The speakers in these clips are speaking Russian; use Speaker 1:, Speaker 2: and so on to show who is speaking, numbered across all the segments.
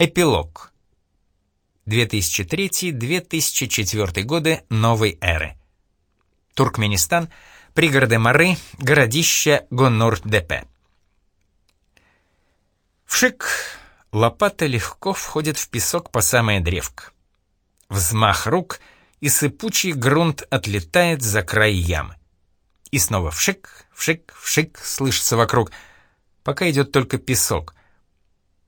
Speaker 1: Эпилог. 2003-2004 годы новой эры. Туркменистан, пригороды Мары, городище Гонур-Депе. Вшик, лопата легко входит в песок по самое древко. Взмах рук, и сыпучий грунт отлетает за край ямы. И снова вшик, вшик, вшик слышится вокруг, пока идет только песок.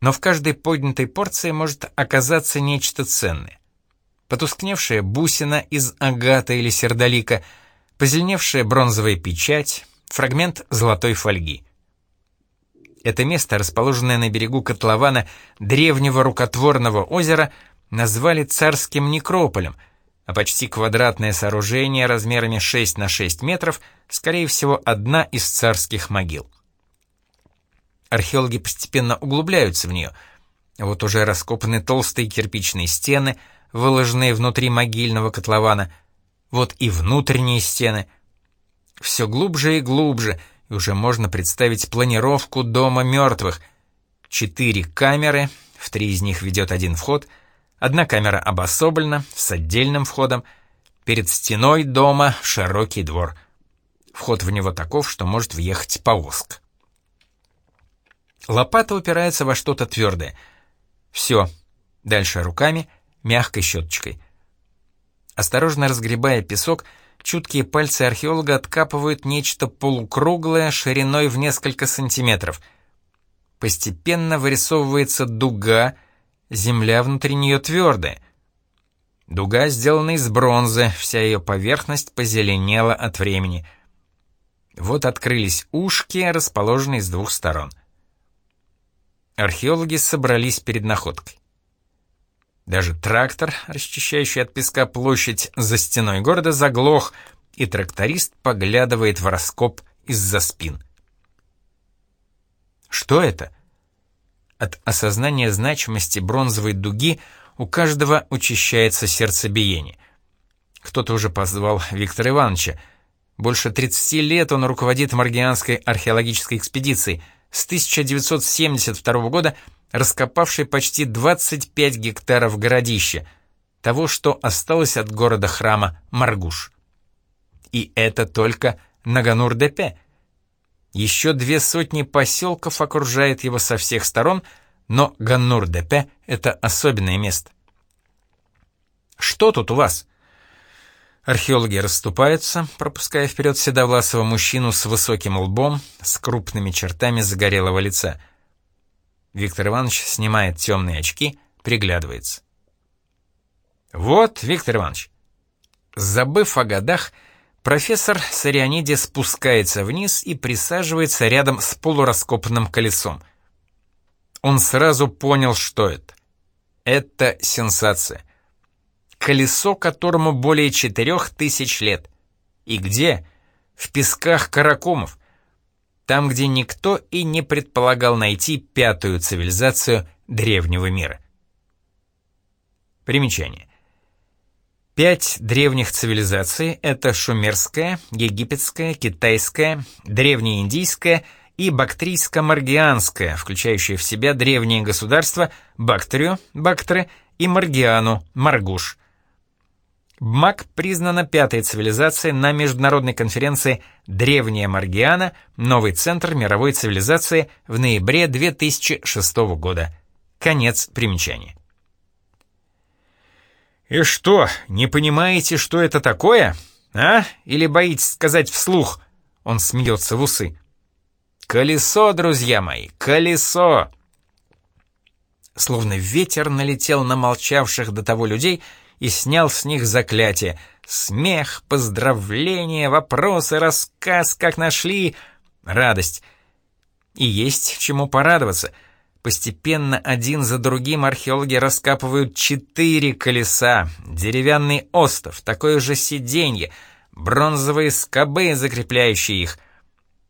Speaker 1: Но в каждой поднятой порции может оказаться нечто ценное. Потускневшая бусина из агата или сердолика, позеленевшая бронзовая печать, фрагмент золотой фольги. Это место, расположенное на берегу котлована древнего рукотворного озера, назвали царским некрополем, а почти квадратное сооружение размерами 6 на 6 метров, скорее всего, одна из царских могил. Археологи постепенно углубляются в нее. Вот уже раскопаны толстые кирпичные стены, выложенные внутри могильного котлована. Вот и внутренние стены. Все глубже и глубже, и уже можно представить планировку дома мертвых. Четыре камеры, в три из них ведет один вход, одна камера обособлена, с отдельным входом, перед стеной дома широкий двор. Вход в него таков, что может въехать повозка. Лопата упирается во что-то твердое. Все. Дальше руками, мягкой щеточкой. Осторожно разгребая песок, чуткие пальцы археолога откапывают нечто полукруглое шириной в несколько сантиметров. Постепенно вырисовывается дуга, земля внутри нее твердая. Дуга сделана из бронзы, вся ее поверхность позеленела от времени. Вот открылись ушки, расположенные с двух сторон — Археологи собрались перед находкой. Даже трактор, расчищающий от песка площадь за стеной города, заглох, и тракторист поглядывает в раскоп из-за спин. Что это? От осознания значимости бронзовой дуги у каждого учащается сердцебиение. Кто-то уже позвал Виктора Ивановича. Больше 30 лет он руководит Маргианской археологической экспедицией — с 1972 года раскопавший почти 25 гектаров городища, того, что осталось от города-храма Маргуш. И это только Наганур-Депе. Еще две сотни поселков окружает его со всех сторон, но Ганнур-Депе — это особенное место. «Что тут у вас?» Археологи расступаются, пропуская вперед седовласого мужчину с высоким лбом, с крупными чертами загорелого лица. Виктор Иванович снимает темные очки, приглядывается. «Вот, Виктор Иванович!» Забыв о годах, профессор Сарианиди спускается вниз и присаживается рядом с полураскопанным колесом. Он сразу понял, что это. Это сенсация колесо которому более четырех тысяч лет. И где? В песках Каракумов. Там, где никто и не предполагал найти пятую цивилизацию древнего мира. Примечание. Пять древних цивилизаций — это шумерская, египетская, китайская, древнеиндийская и бактрийско-маргианская, включающая в себя древние государства Бактрию, Бактры и Маргиану, Маргуш — БМАК признана пятой цивилизацией на международной конференции «Древняя Маргиана. Новый центр мировой цивилизации» в ноябре 2006 года. Конец примечания. «И что, не понимаете, что это такое? А? Или боитесь сказать вслух?» Он смеется в усы. «Колесо, друзья мои, колесо!» Словно ветер налетел на молчавших до того людей — и снял с них заклятие. Смех, поздравления, вопросы, рассказ, как нашли. Радость. И есть чему порадоваться. Постепенно один за другим археологи раскапывают четыре колеса, деревянный остов, такое же сиденье, бронзовые скобы, закрепляющие их.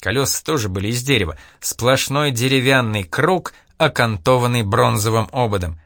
Speaker 1: Колеса тоже были из дерева, сплошной деревянный круг, окантованный бронзовым ободом.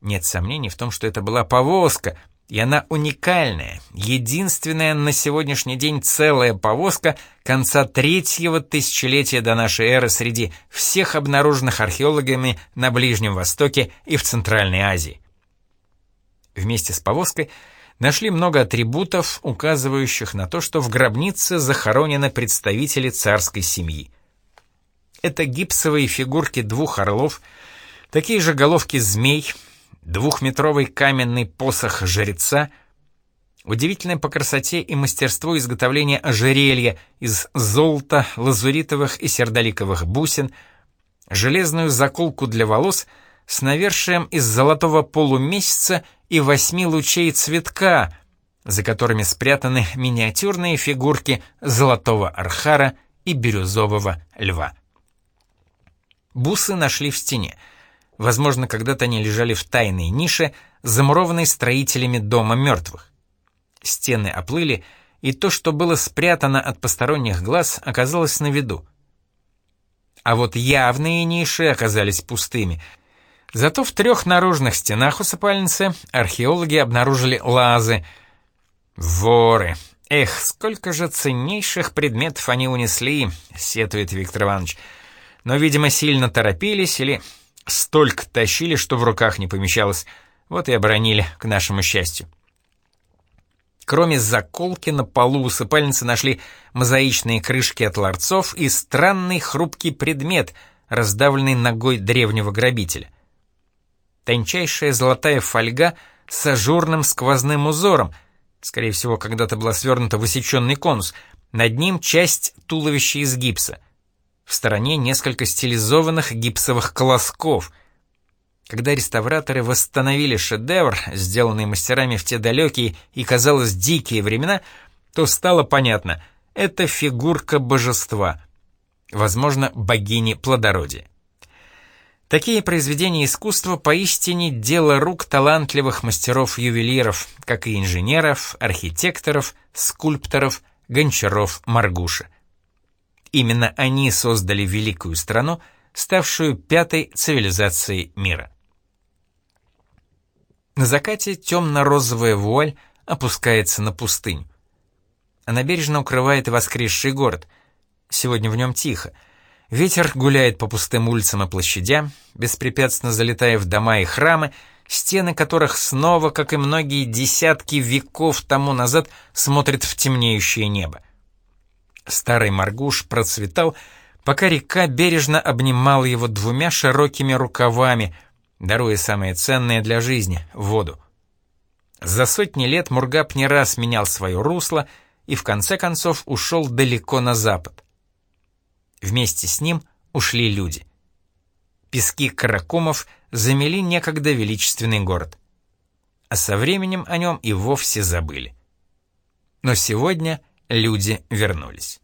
Speaker 1: Нет сомнений в том, что это была повозка, И она уникальная, единственная на сегодняшний день целая повозка конца третьего тысячелетия до нашей эры среди всех обнаруженных археологами на Ближнем Востоке и в Центральной Азии. Вместе с повозкой нашли много атрибутов, указывающих на то, что в гробнице захоронены представители царской семьи. Это гипсовые фигурки двух орлов, такие же головки змей, двухметровый каменный посох жреца, удивительное по красоте и мастерству изготовления ожерелья из золота, лазуритовых и сердоликовых бусин, железную заколку для волос с навершием из золотого полумесяца и восьми лучей цветка, за которыми спрятаны миниатюрные фигурки золотого архара и бирюзового льва. Бусы нашли в стене. Возможно, когда-то они лежали в тайной нише, замурованной строителями дома мертвых. Стены оплыли, и то, что было спрятано от посторонних глаз, оказалось на виду. А вот явные ниши оказались пустыми — Зато в трех наружных стенах усыпальницы археологи обнаружили лазы. Воры! Эх, сколько же ценнейших предметов они унесли, сетует Виктор Иванович. Но, видимо, сильно торопились или столько тащили, что в руках не помещалось. Вот и оборонили, к нашему счастью. Кроме заколки на полу усыпальницы нашли мозаичные крышки от ларцов и странный хрупкий предмет, раздавленный ногой древнего грабителя тончайшая золотая фольга с ажурным сквозным узором, скорее всего, когда-то была свернута высеченный конус, над ним часть туловища из гипса. В стороне несколько стилизованных гипсовых колосков. Когда реставраторы восстановили шедевр, сделанный мастерами в те далекие и, казалось, дикие времена, то стало понятно — это фигурка божества, возможно, богини плодородия. Такие произведения искусства поистине дело рук талантливых мастеров-ювелиров, как и инженеров, архитекторов, скульпторов, гончаров Маргуша. Именно они создали великую страну, ставшую пятой цивилизацией мира. На закате темно-розовая вуаль опускается на пустыню. Она бережно укрывает воскресший город. Сегодня в нем тихо — Ветер гуляет по пустым улицам и площадям, беспрепятственно залетая в дома и храмы, стены которых снова, как и многие десятки веков тому назад, смотрят в темнеющее небо. Старый Маргуш процветал, пока река бережно обнимала его двумя широкими рукавами, даруя самое ценное для жизни — воду. За сотни лет Мургаб не раз менял свое русло и в конце концов ушел далеко на запад. Вместе с ним ушли люди. Пески каракумов замели некогда величественный город. А со временем о нем и вовсе забыли. Но сегодня люди вернулись.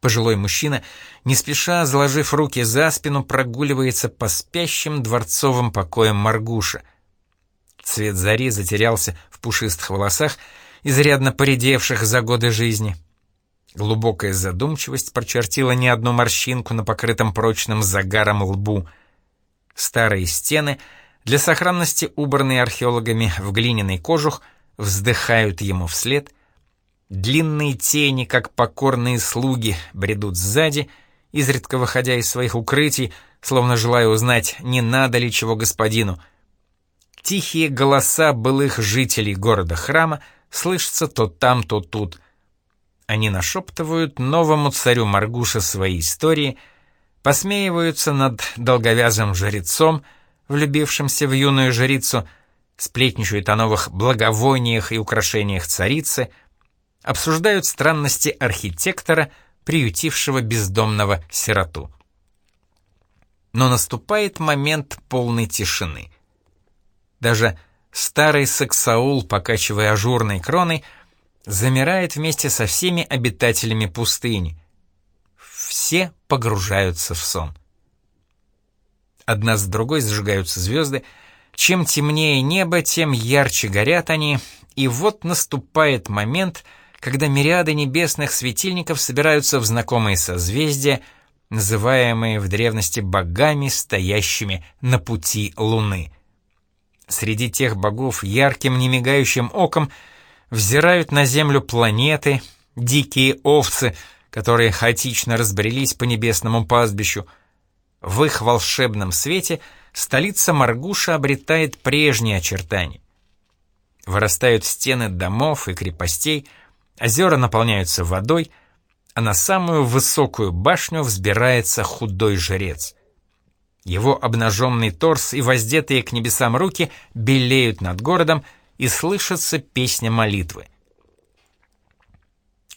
Speaker 1: Пожилой мужчина, не спеша, заложив руки за спину, прогуливается по спящим дворцовым покоям Маргуша. Цвет зари затерялся в пушистых волосах, изрядно поредевших за годы жизни — Глубокая задумчивость прочертила не одну морщинку на покрытом прочным загаром лбу. Старые стены, для сохранности убранные археологами в глиняный кожух, вздыхают ему вслед. Длинные тени, как покорные слуги, бредут сзади, изредка выходя из своих укрытий, словно желая узнать, не надо ли чего господину. Тихие голоса былых жителей города-храма слышатся то там, то тут — они нашептывают новому царю Маргуша свои истории, посмеиваются над долговязым жрецом, влюбившимся в юную жрицу, сплетничают о новых благовониях и украшениях царицы, обсуждают странности архитектора, приютившего бездомного сироту. Но наступает момент полной тишины. Даже старый Саксаул, покачивая ажурной кроной, замирает вместе со всеми обитателями пустыни. Все погружаются в сон. Одна с другой зажигаются звезды. Чем темнее небо, тем ярче горят они. И вот наступает момент, когда мириады небесных светильников собираются в знакомые созвездия, называемые в древности богами, стоящими на пути Луны. Среди тех богов ярким немигающим оком взирают на землю планеты, дикие овцы, которые хаотично разбрелись по небесному пастбищу. В их волшебном свете столица Маргуша обретает прежние очертания. Вырастают стены домов и крепостей, озера наполняются водой, а на самую высокую башню взбирается худой жрец. Его обнаженный торс и воздетые к небесам руки белеют над городом, и слышится песня молитвы.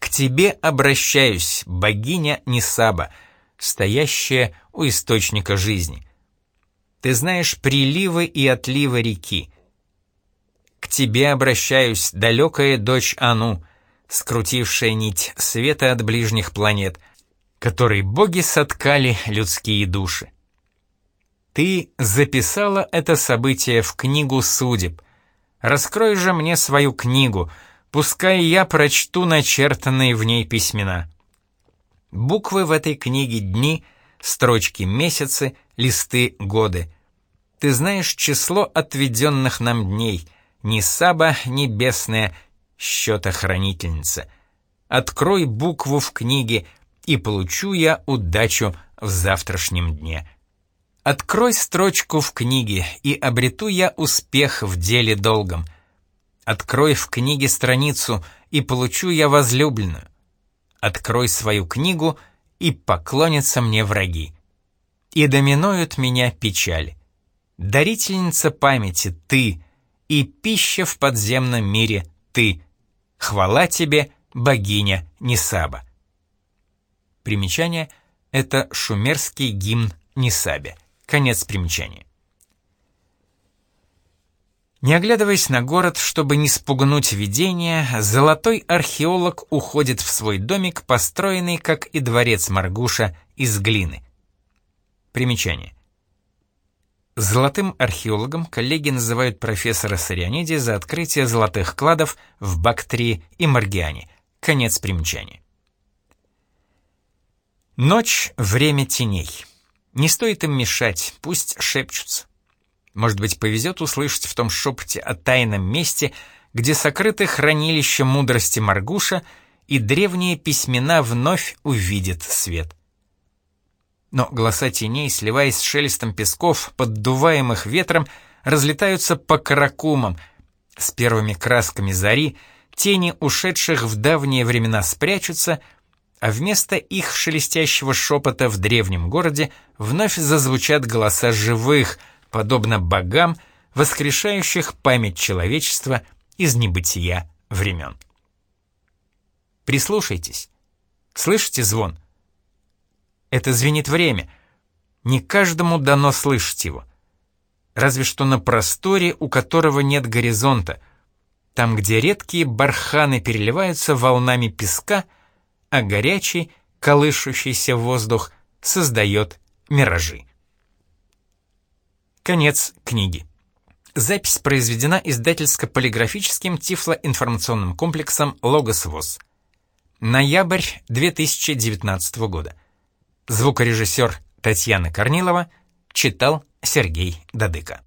Speaker 1: «К тебе обращаюсь, богиня Нисаба, стоящая у источника жизни. Ты знаешь приливы и отливы реки. К тебе обращаюсь, далекая дочь Ану, скрутившая нить света от ближних планет, которой боги соткали людские души. Ты записала это событие в книгу судеб. Раскрой же мне свою книгу, пускай я прочту начертанные в ней письмена. Буквы в этой книге дни, строчки месяцы, листы годы. Ты знаешь число отведенных нам дней, ни саба небесная, счета-хранительница. Открой букву в книге, и получу я удачу в завтрашнем дне. Открой строчку в книге, и обрету я успех в деле долгом. Открой в книге страницу, и получу я возлюбленную. Открой свою книгу, и поклонятся мне враги. И доминуют меня печаль. Дарительница памяти ты, и пища в подземном мире ты. Хвала тебе, богиня Нисаба. Примечание — это шумерский гимн Нисабе. Конец примечания. Не оглядываясь на город, чтобы не спугнуть видение, золотой археолог уходит в свой домик, построенный, как и дворец Маргуша, из глины. Примечание. Золотым археологом коллеги называют профессора Сарианиди за открытие золотых кладов в Бактрии и Маргиане. Конец примечания. Ночь — время теней. Не стоит им мешать, пусть шепчутся. Может быть, повезет услышать в том шепоте о тайном месте, где сокрыты хранилище мудрости Маргуша, и древние письмена вновь увидят свет. Но голоса теней, сливаясь с шелестом песков, поддуваемых ветром, разлетаются по каракумам. С первыми красками зари тени ушедших в давние времена спрячутся — а вместо их шелестящего шепота в древнем городе вновь зазвучат голоса живых, подобно богам, воскрешающих память человечества из небытия времен. Прислушайтесь. Слышите звон? Это звенит время. Не каждому дано слышать его. Разве что на просторе, у которого нет горизонта, там, где редкие барханы переливаются волнами песка — а горячий, колышущийся воздух создает миражи. Конец книги. Запись произведена издательско-полиграфическим тифлоинформационным комплексом «Логос ВОЗ». Ноябрь 2019 года. Звукорежиссер Татьяна Корнилова читал Сергей Дадыко.